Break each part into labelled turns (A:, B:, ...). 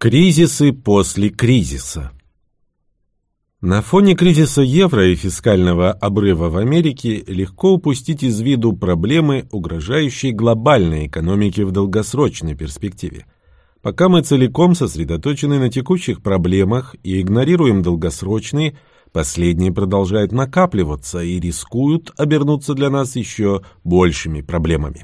A: Кризисы после кризиса На фоне кризиса евро и фискального обрыва в Америке легко упустить из виду проблемы, угрожающие глобальной экономике в долгосрочной перспективе. Пока мы целиком сосредоточены на текущих проблемах и игнорируем долгосрочные, последние продолжают накапливаться и рискуют обернуться для нас еще большими проблемами.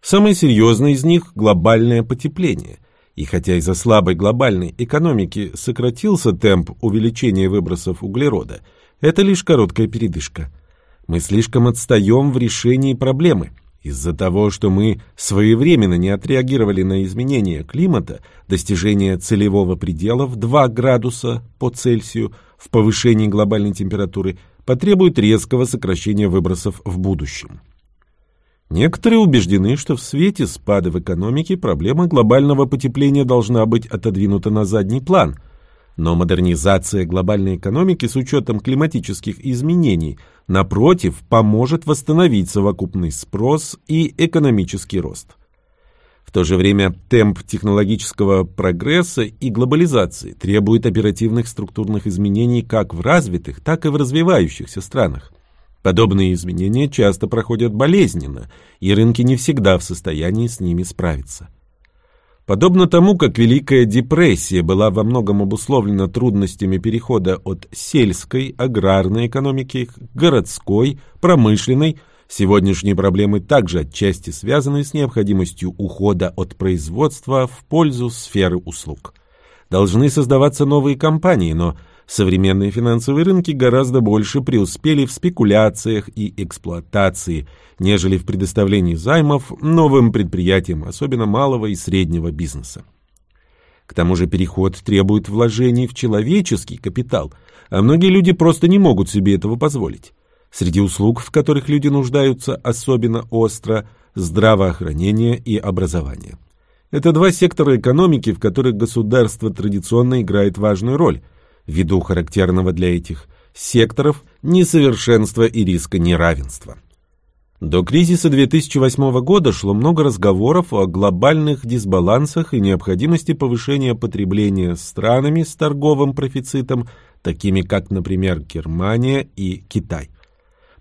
A: Самое серьезное из них – глобальное потепление – и хотя из-за слабой глобальной экономики сократился темп увеличения выбросов углерода, это лишь короткая передышка. Мы слишком отстаем в решении проблемы. Из-за того, что мы своевременно не отреагировали на изменения климата, достижение целевого предела в 2 градуса по Цельсию в повышении глобальной температуры потребует резкого сокращения выбросов в будущем. Некоторые убеждены, что в свете спада в экономике проблема глобального потепления должна быть отодвинута на задний план. Но модернизация глобальной экономики с учетом климатических изменений, напротив, поможет восстановить совокупный спрос и экономический рост. В то же время темп технологического прогресса и глобализации требует оперативных структурных изменений как в развитых, так и в развивающихся странах. Подобные изменения часто проходят болезненно, и рынки не всегда в состоянии с ними справиться. Подобно тому, как Великая депрессия была во многом обусловлена трудностями перехода от сельской, аграрной экономики к городской, промышленной, сегодняшние проблемы также отчасти связаны с необходимостью ухода от производства в пользу сферы услуг. Должны создаваться новые компании, но Современные финансовые рынки гораздо больше преуспели в спекуляциях и эксплуатации, нежели в предоставлении займов новым предприятиям, особенно малого и среднего бизнеса. К тому же переход требует вложений в человеческий капитал, а многие люди просто не могут себе этого позволить. Среди услуг, в которых люди нуждаются особенно остро, здравоохранение и образование. Это два сектора экономики, в которых государство традиционно играет важную роль – ввиду характерного для этих секторов несовершенства и риска неравенства. До кризиса 2008 года шло много разговоров о глобальных дисбалансах и необходимости повышения потребления странами с торговым профицитом, такими как, например, Германия и Китай.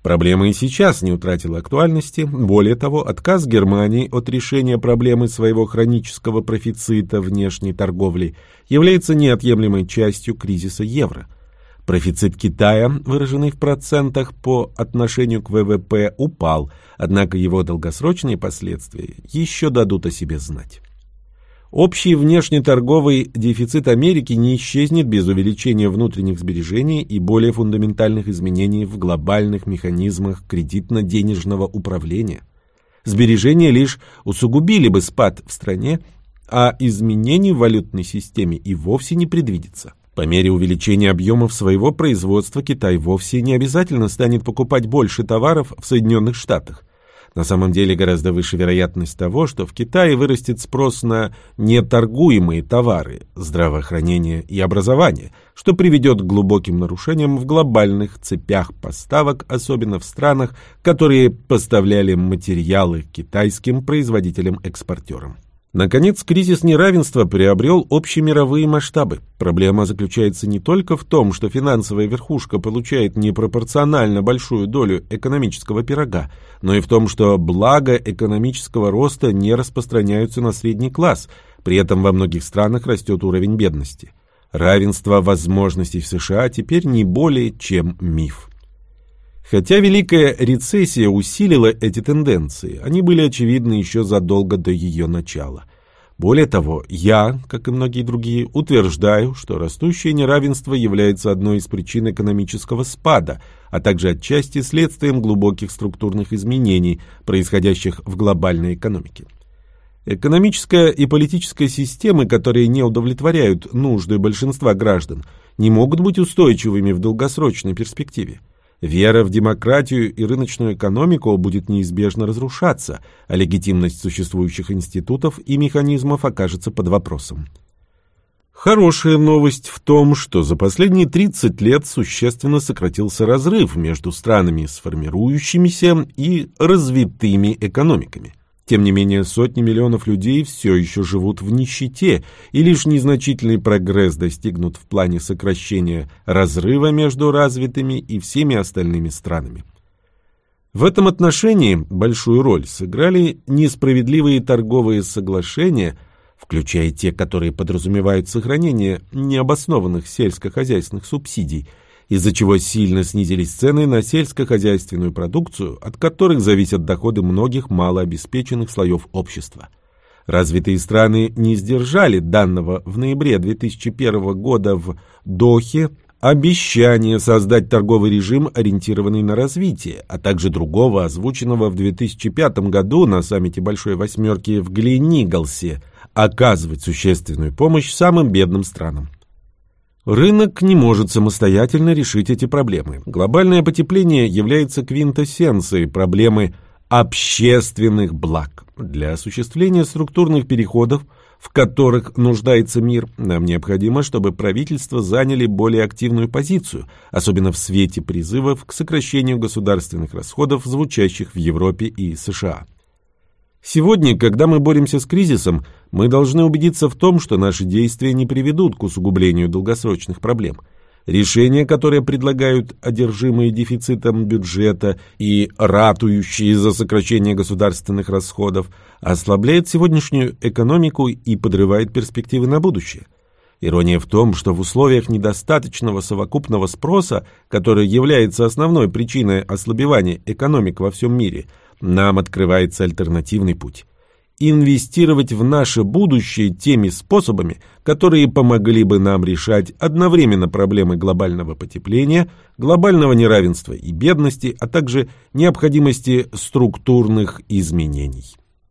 A: Проблема и сейчас не утратила актуальности. Более того, отказ Германии от решения проблемы своего хронического профицита внешней торговли является неотъемлемой частью кризиса евро. Профицит Китая, выраженный в процентах по отношению к ВВП, упал, однако его долгосрочные последствия еще дадут о себе знать. Общий внешнеторговый дефицит Америки не исчезнет без увеличения внутренних сбережений и более фундаментальных изменений в глобальных механизмах кредитно-денежного управления. Сбережения лишь усугубили бы спад в стране, а изменений в валютной системе и вовсе не предвидится. По мере увеличения объемов своего производства Китай вовсе не обязательно станет покупать больше товаров в Соединенных Штатах. На самом деле гораздо выше вероятность того, что в Китае вырастет спрос на неторгуемые товары, здравоохранение и образование, что приведет к глубоким нарушениям в глобальных цепях поставок, особенно в странах, которые поставляли материалы китайским производителям-экспортерам. Наконец, кризис неравенства приобрел общемировые масштабы. Проблема заключается не только в том, что финансовая верхушка получает непропорционально большую долю экономического пирога, но и в том, что блага экономического роста не распространяются на средний класс, при этом во многих странах растет уровень бедности. Равенство возможностей в США теперь не более чем миф. Хотя Великая рецессия усилила эти тенденции, они были очевидны еще задолго до ее начала. Более того, я, как и многие другие, утверждаю, что растущее неравенство является одной из причин экономического спада, а также отчасти следствием глубоких структурных изменений, происходящих в глобальной экономике. Экономическая и политическая системы, которые не удовлетворяют нужды большинства граждан, не могут быть устойчивыми в долгосрочной перспективе. Вера в демократию и рыночную экономику будет неизбежно разрушаться, а легитимность существующих институтов и механизмов окажется под вопросом. Хорошая новость в том, что за последние 30 лет существенно сократился разрыв между странами с формирующимися и развитыми экономиками. Тем не менее, сотни миллионов людей все еще живут в нищете, и лишь незначительный прогресс достигнут в плане сокращения разрыва между развитыми и всеми остальными странами. В этом отношении большую роль сыграли несправедливые торговые соглашения, включая те, которые подразумевают сохранение необоснованных сельскохозяйственных субсидий – из-за чего сильно снизились цены на сельскохозяйственную продукцию, от которых зависят доходы многих малообеспеченных слоев общества. Развитые страны не сдержали данного в ноябре 2001 года в Дохе обещание создать торговый режим, ориентированный на развитие, а также другого, озвученного в 2005 году на саммите Большой Восьмерки в Гленигалсе, оказывать существенную помощь самым бедным странам. Рынок не может самостоятельно решить эти проблемы. Глобальное потепление является квинтэссенцией проблемы общественных благ. Для осуществления структурных переходов, в которых нуждается мир, нам необходимо, чтобы правительства заняли более активную позицию, особенно в свете призывов к сокращению государственных расходов, звучащих в Европе и США. Сегодня, когда мы боремся с кризисом, мы должны убедиться в том, что наши действия не приведут к усугублению долгосрочных проблем. Решения, которые предлагают одержимые дефицитом бюджета и ратующие за сокращение государственных расходов, ослабляют сегодняшнюю экономику и подрывают перспективы на будущее. Ирония в том, что в условиях недостаточного совокупного спроса, который является основной причиной ослабевания экономик во всем мире – нам открывается альтернативный путь. Инвестировать в наше будущее теми способами, которые помогли бы нам решать одновременно проблемы глобального потепления, глобального неравенства и бедности, а также необходимости структурных изменений.